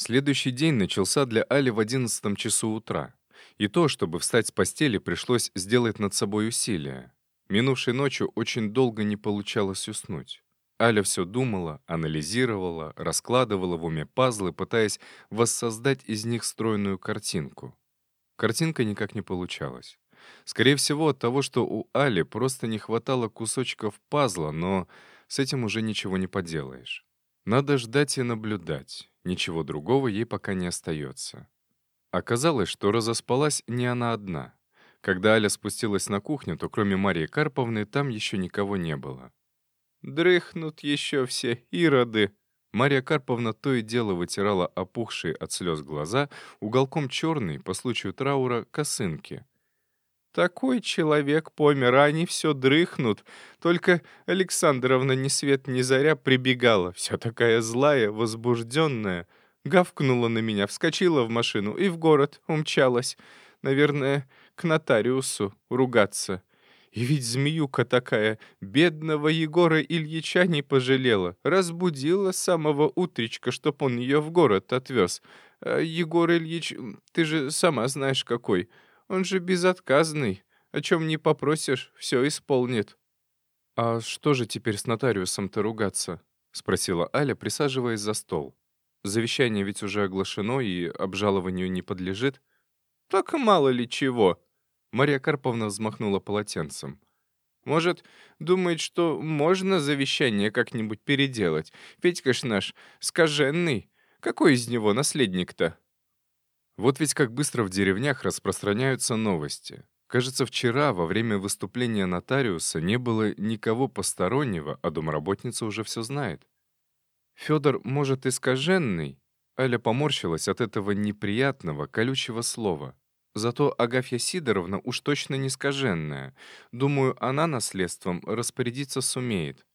Следующий день начался для Али в одиннадцатом часу утра. И то, чтобы встать с постели, пришлось сделать над собой усилие. Минувшей ночью очень долго не получалось уснуть. Аля все думала, анализировала, раскладывала в уме пазлы, пытаясь воссоздать из них стройную картинку. Картинка никак не получалась. Скорее всего, от того, что у Али просто не хватало кусочков пазла, но с этим уже ничего не поделаешь. Надо ждать и наблюдать. Ничего другого ей пока не остается. Оказалось, что разоспалась не она одна. Когда Аля спустилась на кухню, то кроме Марии Карповны там еще никого не было. Дрыхнут еще все ироды. Мария Карповна то и дело вытирала опухшие от слез глаза уголком черной, по случаю траура, косынки. Такой человек помер, а они все дрыхнут. Только Александровна ни свет ни заря прибегала, вся такая злая, возбужденная. Гавкнула на меня, вскочила в машину и в город умчалась. Наверное, к нотариусу ругаться. И ведь змеюка такая, бедного Егора Ильича не пожалела. Разбудила самого утречка, чтоб он ее в город отвез. А Егор Ильич, ты же сама знаешь какой. Он же безотказный. О чем не попросишь, все исполнит. «А что же теперь с нотариусом-то ругаться?» — спросила Аля, присаживаясь за стол. «Завещание ведь уже оглашено и обжалованию не подлежит». «Так мало ли чего», Мария Карповна взмахнула полотенцем. «Может, думает, что можно завещание как-нибудь переделать? Петька ж наш скаженный. Какой из него наследник-то?» Вот ведь как быстро в деревнях распространяются новости. Кажется, вчера во время выступления нотариуса не было никого постороннего, а домработница уже все знает. Федор, может, и скаженный? Аля поморщилась от этого неприятного, колючего слова. Зато Агафья Сидоровна уж точно не скаженная. Думаю, она наследством распорядиться сумеет.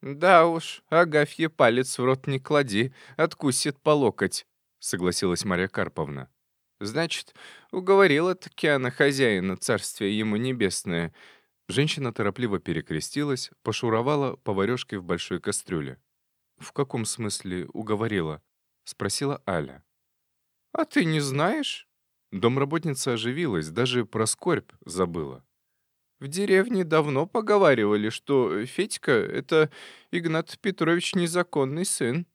«Да уж, Агафье палец в рот не клади, откусит по локоть», — согласилась Марья Карповна. «Значит, уговорила-таки она хозяина царствия ему небесное». Женщина торопливо перекрестилась, пошуровала поварёшкой в большой кастрюле. «В каком смысле уговорила?» — спросила Аля. «А ты не знаешь?» Домработница оживилась, даже про скорбь забыла. В деревне давно поговаривали, что Федька — это Игнат Петрович незаконный сын.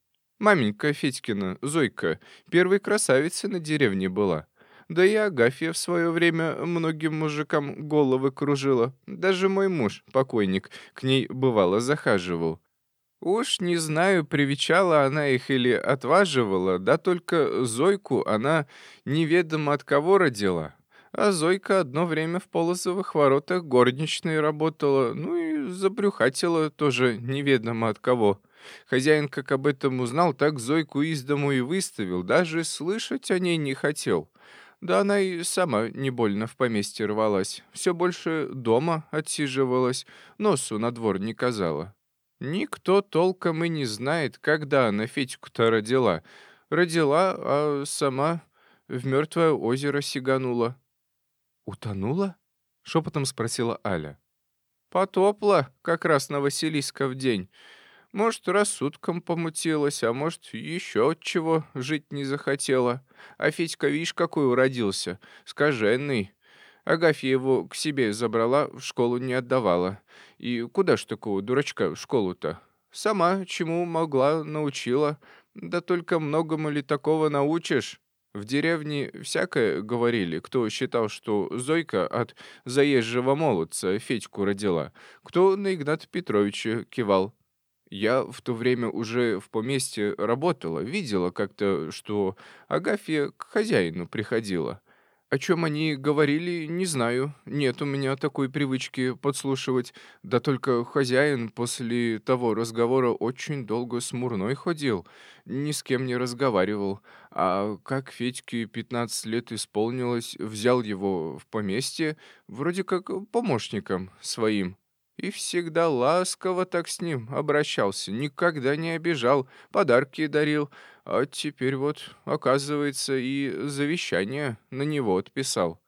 Маменька Федькина, Зойка, первой красавицей на деревне была. Да и Агафья в свое время многим мужикам головы кружила. Даже мой муж, покойник, к ней бывало захаживал. Уж не знаю, привечала она их или отваживала, да только Зойку она неведомо от кого родила. А Зойка одно время в Полозовых воротах горничной работала, ну и забрюхатила тоже неведомо от кого. Хозяин, как об этом узнал, так Зойку из дому и выставил, даже слышать о ней не хотел. Да она и сама не больно в поместье рвалась, все больше дома отсиживалась, носу на двор не казала. Никто толком и не знает, когда она Федьку-то родила. Родила, а сама в мертвое озеро сиганула. «Утонула?» — шепотом спросила Аля. «Потопла как раз на Василиска в день. Может, рассудком помутилась, а может, еще от чего жить не захотела. А Федька, видишь, какой уродился, скаженный. Агафья его к себе забрала, в школу не отдавала. И куда ж такого дурачка в школу-то? Сама чему могла, научила. Да только многому ли такого научишь? В деревне всякое говорили, кто считал, что Зойка от заезжего молодца Федьку родила, кто на Игната Петровича кивал. Я в то время уже в поместье работала, видела как-то, что Агафья к хозяину приходила. О чем они говорили, не знаю. Нет у меня такой привычки подслушивать. Да только хозяин после того разговора очень долго смурной ходил. Ни с кем не разговаривал. А как Федьке 15 лет исполнилось, взял его в поместье, вроде как помощником своим. И всегда ласково так с ним обращался, никогда не обижал, подарки дарил. А теперь вот, оказывается, и завещание на него отписал.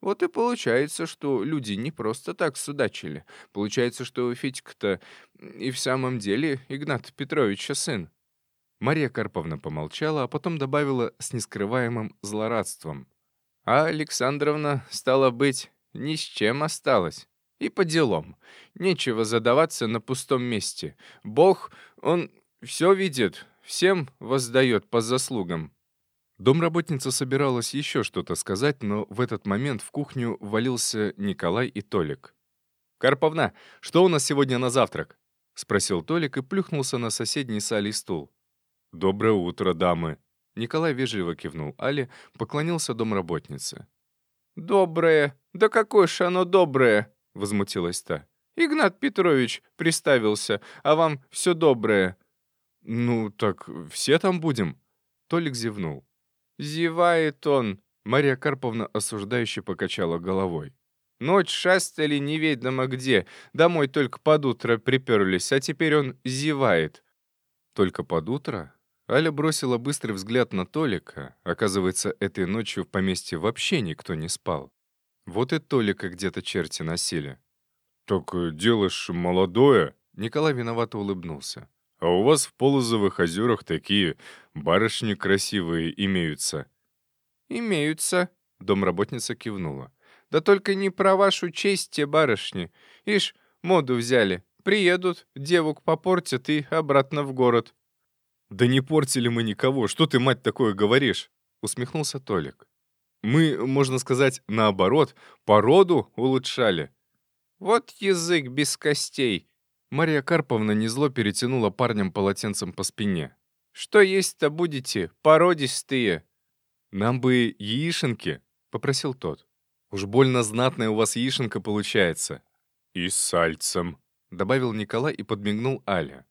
Вот и получается, что люди не просто так судачили. Получается, что Федька-то и в самом деле Игната Петровича сын. Мария Карповна помолчала, а потом добавила с нескрываемым злорадством. «А Александровна, стала быть, ни с чем осталась. И по делам. Нечего задаваться на пустом месте. Бог, он все видит, всем воздает по заслугам». Домработница собиралась еще что-то сказать, но в этот момент в кухню валился Николай и Толик. «Карповна, что у нас сегодня на завтрак?» — спросил Толик и плюхнулся на соседний с Алей стул. «Доброе утро, дамы!» Николай вежливо кивнул Але, поклонился домработнице. «Доброе! Да какое ж оно доброе!» — возмутилась та. «Игнат Петрович приставился, а вам все доброе». «Ну, так все там будем?» Толик зевнул. «Зевает он», — Мария Карповна осуждающе покачала головой. «Ночь шастали неведомо где, домой только под утро приперлись, а теперь он зевает». «Только под утро?» Аля бросила быстрый взгляд на Толика. Оказывается, этой ночью в поместье вообще никто не спал. Вот и Толика где-то черти носили. «Так э, дело ж молодое», — Николай виновато улыбнулся. «А у вас в Полозовых озерах такие барышни красивые имеются». «Имеются», — домработница кивнула. «Да только не про вашу честь те барышни. Ишь, моду взяли. Приедут, девок попортят и обратно в город». «Да не портили мы никого. Что ты, мать, такое говоришь?» — усмехнулся Толик. Мы, можно сказать, наоборот, породу улучшали. Вот язык без костей. Мария Карповна незло перетянула парнем полотенцем по спине. Что есть-то будете, породистые? Нам бы яишенки, попросил тот. Уж больно знатная у вас яишенка получается. И с сальцем, добавил Николай и подмигнул Аля.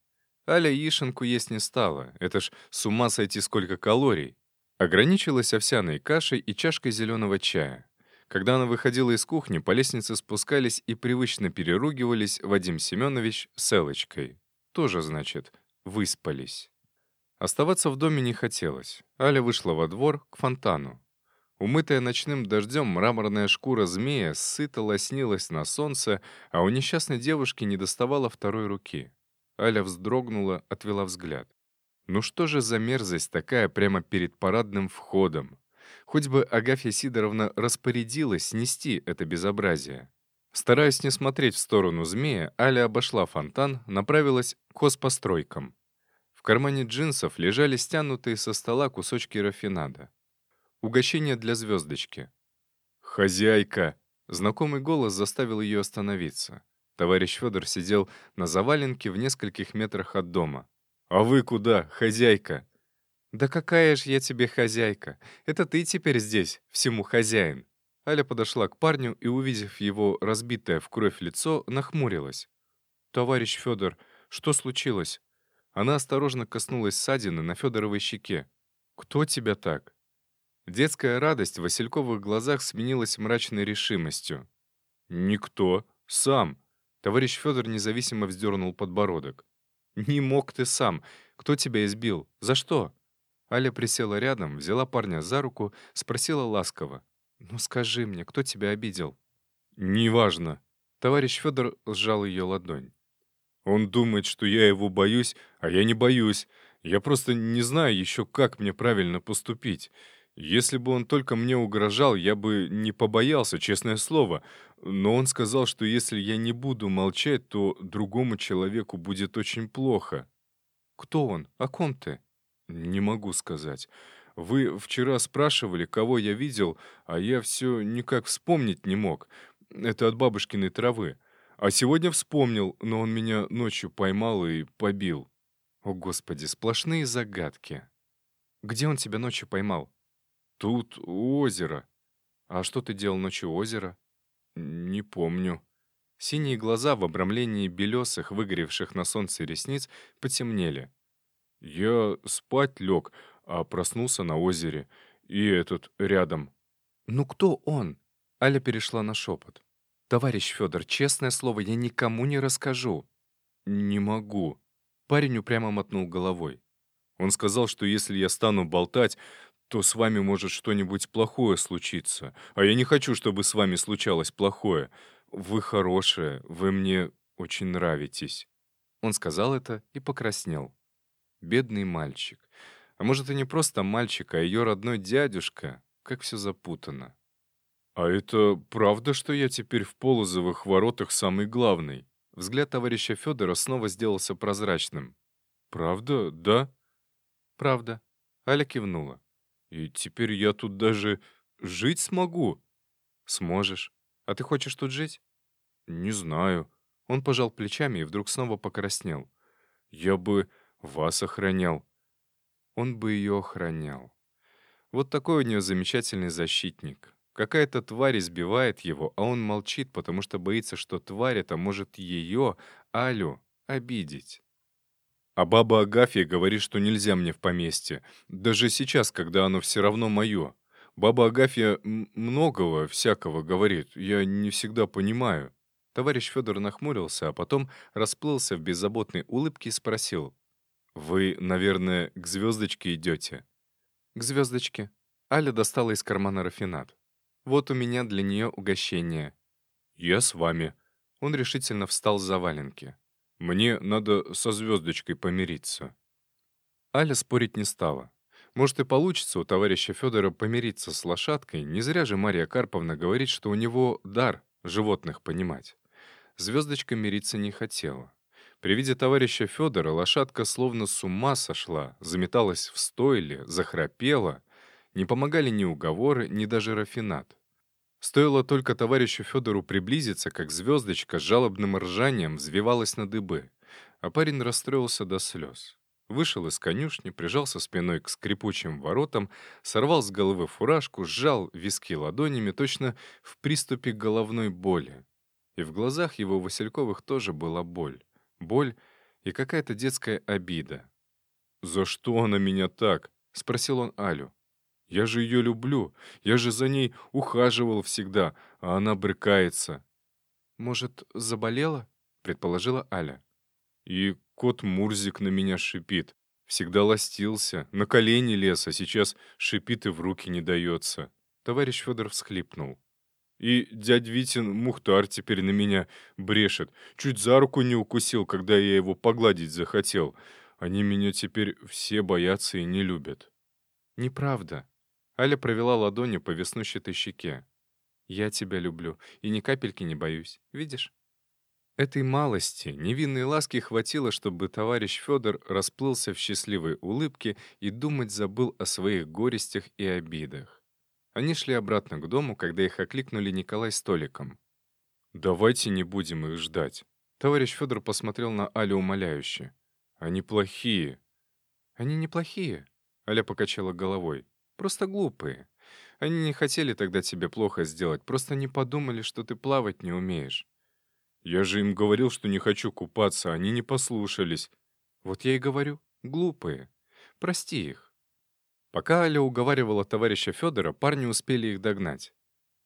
Аля яишенку есть не стала. Это ж с ума сойти сколько калорий. Ограничилась овсяной кашей и чашкой зеленого чая. Когда она выходила из кухни, по лестнице спускались и привычно переругивались Вадим Семенович с Элочкой. Тоже, значит, выспались. Оставаться в доме не хотелось. Аля вышла во двор, к фонтану. Умытая ночным дождем мраморная шкура змея сыто лоснилась на солнце, а у несчастной девушки не доставала второй руки. Аля вздрогнула, отвела взгляд. Ну что же за мерзость такая прямо перед парадным входом? Хоть бы Агафья Сидоровна распорядилась снести это безобразие. Стараясь не смотреть в сторону змея, Аля обошла фонтан, направилась к хозпостройкам. В кармане джинсов лежали стянутые со стола кусочки рафинада. Угощение для звездочки. «Хозяйка!» Знакомый голос заставил ее остановиться. Товарищ Федор сидел на заваленке в нескольких метрах от дома. «А вы куда, хозяйка?» «Да какая ж я тебе хозяйка? Это ты теперь здесь, всему хозяин». Аля подошла к парню и, увидев его разбитое в кровь лицо, нахмурилась. «Товарищ Федор, что случилось?» Она осторожно коснулась ссадины на Федоровой щеке. «Кто тебя так?» Детская радость в Васильковых глазах сменилась мрачной решимостью. «Никто. Сам». Товарищ Федор независимо вздернул подбородок. «Не мог ты сам. Кто тебя избил? За что?» Аля присела рядом, взяла парня за руку, спросила ласково. «Ну скажи мне, кто тебя обидел?» «Неважно». Товарищ Федор сжал ее ладонь. «Он думает, что я его боюсь, а я не боюсь. Я просто не знаю еще, как мне правильно поступить. Если бы он только мне угрожал, я бы не побоялся, честное слово. Но он сказал, что если я не буду молчать, то другому человеку будет очень плохо. Кто он? О ком ты? Не могу сказать. Вы вчера спрашивали, кого я видел, а я все никак вспомнить не мог. Это от бабушкиной травы. А сегодня вспомнил, но он меня ночью поймал и побил. О, Господи, сплошные загадки. Где он тебя ночью поймал? Тут озеро. А что ты делал ночью у озера? Не помню. Синие глаза в обрамлении белесых, выгоревших на солнце ресниц, потемнели. Я спать лег, а проснулся на озере. И этот рядом. «Ну кто он?» Аля перешла на шепот. «Товарищ Федор, честное слово, я никому не расскажу». «Не могу». Парень упрямо мотнул головой. Он сказал, что если я стану болтать, то с вами может что-нибудь плохое случиться. А я не хочу, чтобы с вами случалось плохое. Вы хорошая, вы мне очень нравитесь». Он сказал это и покраснел. Бедный мальчик. А может, и не просто мальчик, а ее родной дядюшка. Как все запутано. «А это правда, что я теперь в полозовых воротах самый главный?» Взгляд товарища Федора снова сделался прозрачным. «Правда, да?» «Правда». Аля кивнула. «И теперь я тут даже жить смогу?» «Сможешь. А ты хочешь тут жить?» «Не знаю». Он пожал плечами и вдруг снова покраснел. «Я бы вас охранял». Он бы ее охранял. Вот такой у нее замечательный защитник. Какая-то тварь избивает его, а он молчит, потому что боится, что тварь это может ее, Алю, обидеть. А баба Агафья говорит, что нельзя мне в поместье. Даже сейчас, когда оно все равно мое. Баба Агафья многого всякого говорит. Я не всегда понимаю. Товарищ Федор нахмурился, а потом расплылся в беззаботной улыбке и спросил. «Вы, наверное, к звездочке идете?» «К звездочке». Аля достала из кармана рафинат. Вот у меня для нее угощение». «Я с вами». Он решительно встал с заваленки. «Мне надо со звездочкой помириться». Аля спорить не стала. Может, и получится у товарища Федора помириться с лошадкой, не зря же Мария Карповна говорит, что у него дар животных понимать. Звездочка мириться не хотела. При виде товарища Федора лошадка словно с ума сошла, заметалась в стойле, захрапела, не помогали ни уговоры, ни даже рафинат. Стоило только товарищу Федору приблизиться, как звездочка с жалобным ржанием взвивалась на дыбы, а парень расстроился до слез. Вышел из конюшни, прижался спиной к скрипучим воротам, сорвал с головы фуражку, сжал виски ладонями, точно в приступе головной боли. И в глазах его Васильковых тоже была боль. Боль и какая-то детская обида. «За что она меня так?» — спросил он Алю. Я же ее люблю. Я же за ней ухаживал всегда, а она брыкается». «Может, заболела?» — предположила Аля. «И кот Мурзик на меня шипит. Всегда ластился, на колени лез, а сейчас шипит и в руки не дается». Товарищ Федор всхлипнул. И дядь Витин Мухтар теперь на меня брешет. Чуть за руку не укусил, когда я его погладить захотел. Они меня теперь все боятся и не любят. Неправда. Аля провела ладонью по веснущатой щеке. «Я тебя люблю и ни капельки не боюсь, видишь?» Этой малости, невинной ласки хватило, чтобы товарищ Федор расплылся в счастливой улыбке и думать забыл о своих горестях и обидах. Они шли обратно к дому, когда их окликнули Николай с Толиком. «Давайте не будем их ждать». Товарищ Федор посмотрел на Алю умоляюще. «Они плохие». «Они неплохие», — Аля покачала головой. Просто глупые. Они не хотели тогда тебе плохо сделать, просто не подумали, что ты плавать не умеешь. Я же им говорил, что не хочу купаться, они не послушались. Вот я и говорю, глупые. Прости их. Пока Аля уговаривала товарища Федора, парни успели их догнать.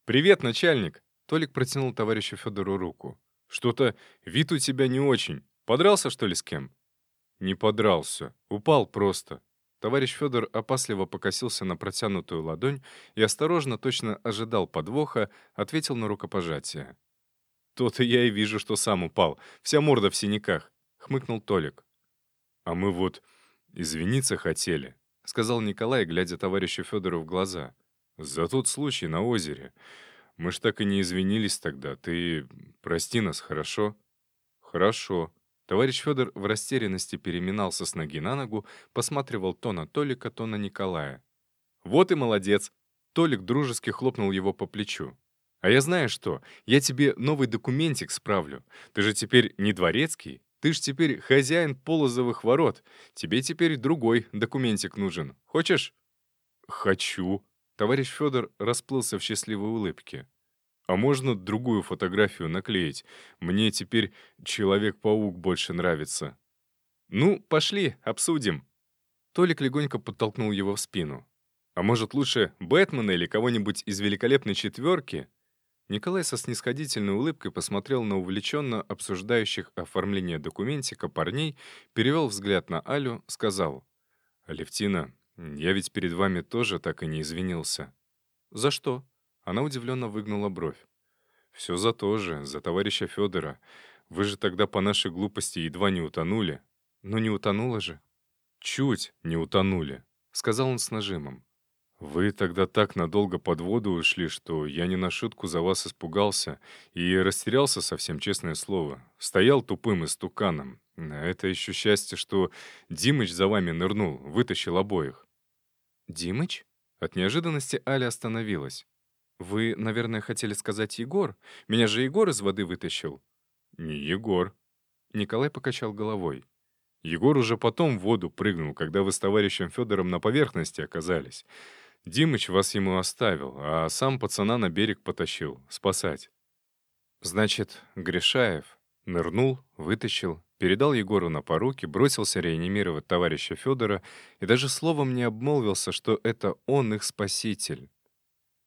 «Привет, начальник!» Толик протянул товарищу Федору руку. «Что-то вид у тебя не очень. Подрался, что ли, с кем?» «Не подрался. Упал просто. Товарищ Федор опасливо покосился на протянутую ладонь и осторожно, точно ожидал подвоха, ответил на рукопожатие. «То-то я и вижу, что сам упал. Вся морда в синяках», — хмыкнул Толик. «А мы вот извиниться хотели», — сказал Николай, глядя товарищу Федору в глаза. «За тот случай на озере. Мы ж так и не извинились тогда. Ты прости нас, хорошо?» «Хорошо», Товарищ Федор в растерянности переминался с ноги на ногу, посматривал то на Толика, то на Николая. «Вот и молодец!» Толик дружески хлопнул его по плечу. «А я знаю что, я тебе новый документик справлю. Ты же теперь не дворецкий, ты ж теперь хозяин полозовых ворот. Тебе теперь другой документик нужен. Хочешь?» «Хочу». Товарищ Федор расплылся в счастливой улыбке. А можно другую фотографию наклеить? Мне теперь Человек-паук больше нравится. Ну, пошли, обсудим. Толик легонько подтолкнул его в спину. А может, лучше Бэтмена или кого-нибудь из великолепной четверки? Николай со снисходительной улыбкой посмотрел на увлеченно обсуждающих оформление документика парней, перевел взгляд на Алю, сказал. «Алевтина, я ведь перед вами тоже так и не извинился». «За что?» Она удивленно выгнула бровь. «Все за то же, за товарища Федора. Вы же тогда по нашей глупости едва не утонули». «Но не утонула же». чуть не утонули», — сказал он с нажимом. «Вы тогда так надолго под воду ушли, что я не на шутку за вас испугался и растерялся совсем, честное слово. Стоял тупым истуканом. Это еще счастье, что Димыч за вами нырнул, вытащил обоих». «Димыч?» От неожиданности Аля остановилась. «Вы, наверное, хотели сказать Егор? Меня же Егор из воды вытащил». «Не Егор». Николай покачал головой. Егор уже потом в воду прыгнул, когда вы с товарищем Федором на поверхности оказались. Димыч вас ему оставил, а сам пацана на берег потащил, спасать. Значит, Гришаев нырнул, вытащил, передал Егору на поруки, бросился реанимировать товарища Федора и даже словом не обмолвился, что это он их спаситель.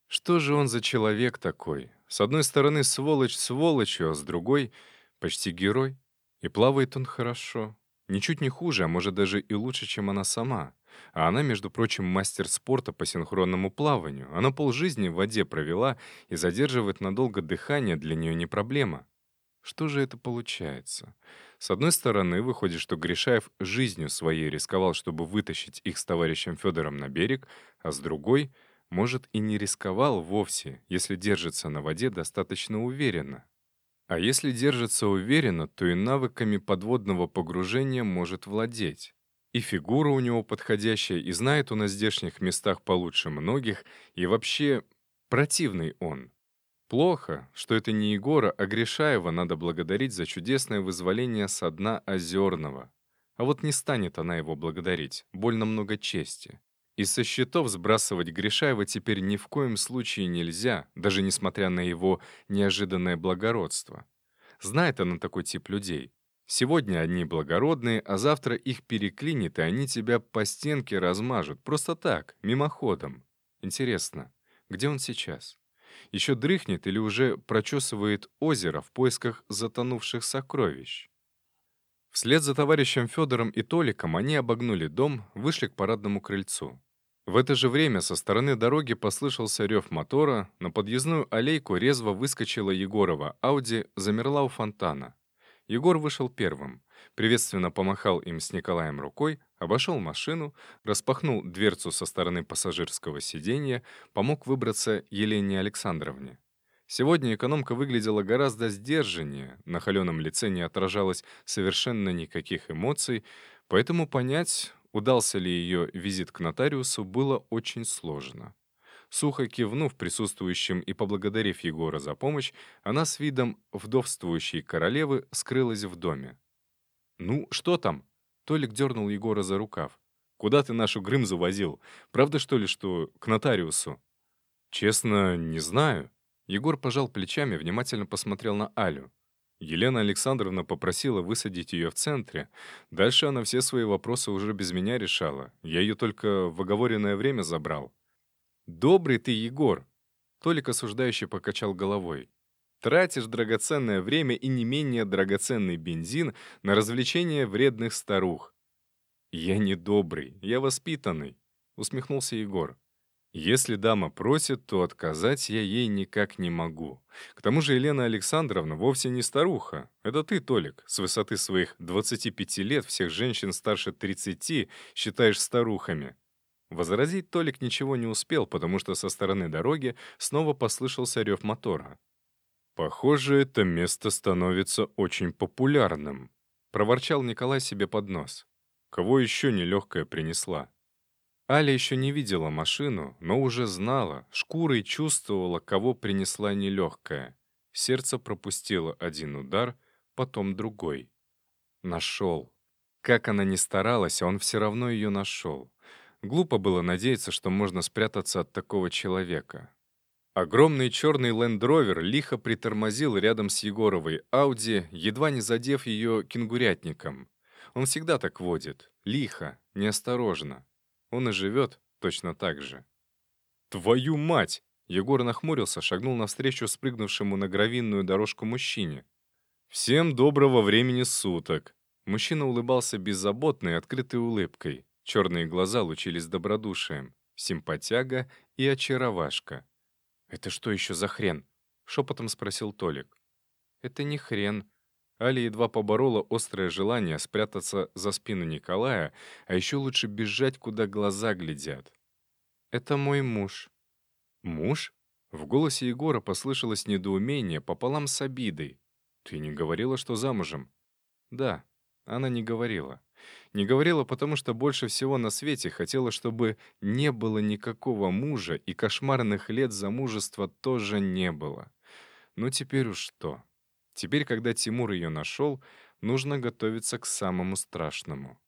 Что же он за человек такой? С одной стороны, сволочь сволочью, а с другой — почти герой. И плавает он хорошо. Ничуть не хуже, а может даже и лучше, чем она сама. А она, между прочим, мастер спорта по синхронному плаванию. Она полжизни в воде провела, и задерживать надолго дыхание для нее не проблема. Что же это получается? С одной стороны, выходит, что Гришаев жизнью своей рисковал, чтобы вытащить их с товарищем Федором на берег, а с другой, может, и не рисковал вовсе, если держится на воде достаточно уверенно. А если держится уверенно, то и навыками подводного погружения может владеть. И фигура у него подходящая, и знает он о здешних местах получше многих, и вообще противный он. Плохо, что это не Егора, а Гришаева надо благодарить за чудесное вызволение со дна Озерного. А вот не станет она его благодарить, больно много чести. И со счетов сбрасывать Гришаева теперь ни в коем случае нельзя, даже несмотря на его неожиданное благородство. Знает она такой тип людей. Сегодня они благородные, а завтра их переклинит, и они тебя по стенке размажут. Просто так, мимоходом. Интересно, где он сейчас? Еще дрыхнет или уже прочесывает озеро в поисках затонувших сокровищ? Вслед за товарищем Федором и Толиком они обогнули дом, вышли к парадному крыльцу. В это же время со стороны дороги послышался рев мотора, на подъездную аллейку резво выскочила Егорова Ауди, замерла у фонтана. Егор вышел первым, приветственно помахал им с Николаем рукой, обошел машину, распахнул дверцу со стороны пассажирского сиденья, помог выбраться Елене Александровне. Сегодня экономка выглядела гораздо сдержаннее, на холеном лице не отражалось совершенно никаких эмоций, поэтому понять, удался ли ее визит к нотариусу, было очень сложно. Сухо кивнув присутствующим и поблагодарив Егора за помощь, она с видом вдовствующей королевы скрылась в доме. «Ну, что там?» Толик дернул Егора за рукав. «Куда ты нашу Грымзу возил? Правда, что ли, что к нотариусу?» «Честно, не знаю». Егор пожал плечами, внимательно посмотрел на Алю. Елена Александровна попросила высадить ее в центре. Дальше она все свои вопросы уже без меня решала. Я ее только в оговоренное время забрал. «Добрый ты, Егор!» Толик осуждающе покачал головой. «Тратишь драгоценное время и не менее драгоценный бензин на развлечение вредных старух». «Я не добрый, я воспитанный», — усмехнулся Егор. Если дама просит, то отказать я ей никак не могу. К тому же Елена Александровна вовсе не старуха. Это ты, Толик, с высоты своих 25 лет всех женщин старше 30 считаешь старухами. Возразить Толик ничего не успел, потому что со стороны дороги снова послышался рев мотора. «Похоже, это место становится очень популярным», — проворчал Николай себе под нос. «Кого еще нелегкая принесла?» Аля еще не видела машину, но уже знала, шкурой чувствовала, кого принесла нелегкая. Сердце пропустило один удар, потом другой. Нашел. Как она ни старалась, он все равно ее нашел. Глупо было надеяться, что можно спрятаться от такого человека. Огромный черный лендровер лихо притормозил рядом с Егоровой Ауди, едва не задев ее кенгурятником. Он всегда так водит. Лихо, неосторожно. Он и живет точно так же. «Твою мать!» Егор нахмурился, шагнул навстречу спрыгнувшему на гравинную дорожку мужчине. «Всем доброго времени суток!» Мужчина улыбался беззаботной, открытой улыбкой. Черные глаза лучились добродушием. Симпатяга и очаровашка. «Это что еще за хрен?» — шепотом спросил Толик. «Это не хрен». Аля едва поборола острое желание спрятаться за спину Николая, а еще лучше бежать, куда глаза глядят. «Это мой муж». «Муж?» В голосе Егора послышалось недоумение пополам с обидой. «Ты не говорила, что замужем?» «Да, она не говорила. Не говорила, потому что больше всего на свете хотела, чтобы не было никакого мужа, и кошмарных лет замужества тоже не было. Но теперь уж что?» Теперь, когда Тимур ее нашел, нужно готовиться к самому страшному.